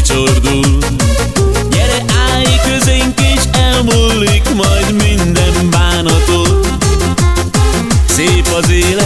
kicsordul Gyere, állj közénk és elmúlik majd minden bánatod Szép az élet.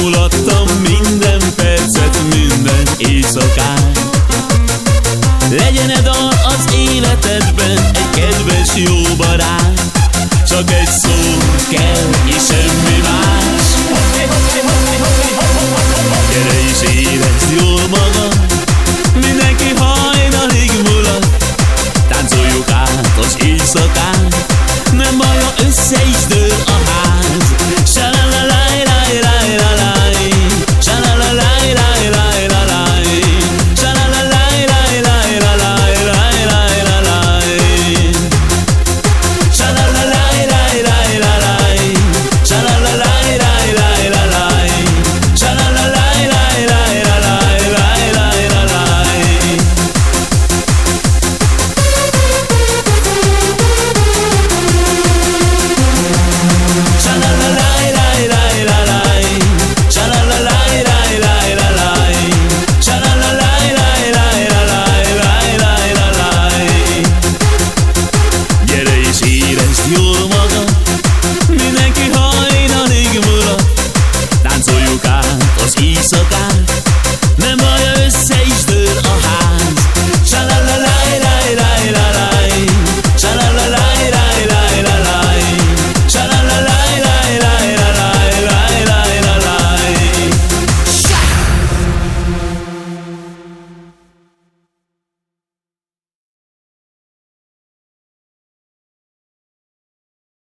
mulattam minden percet, minden éjszakát. Legyen-e dal az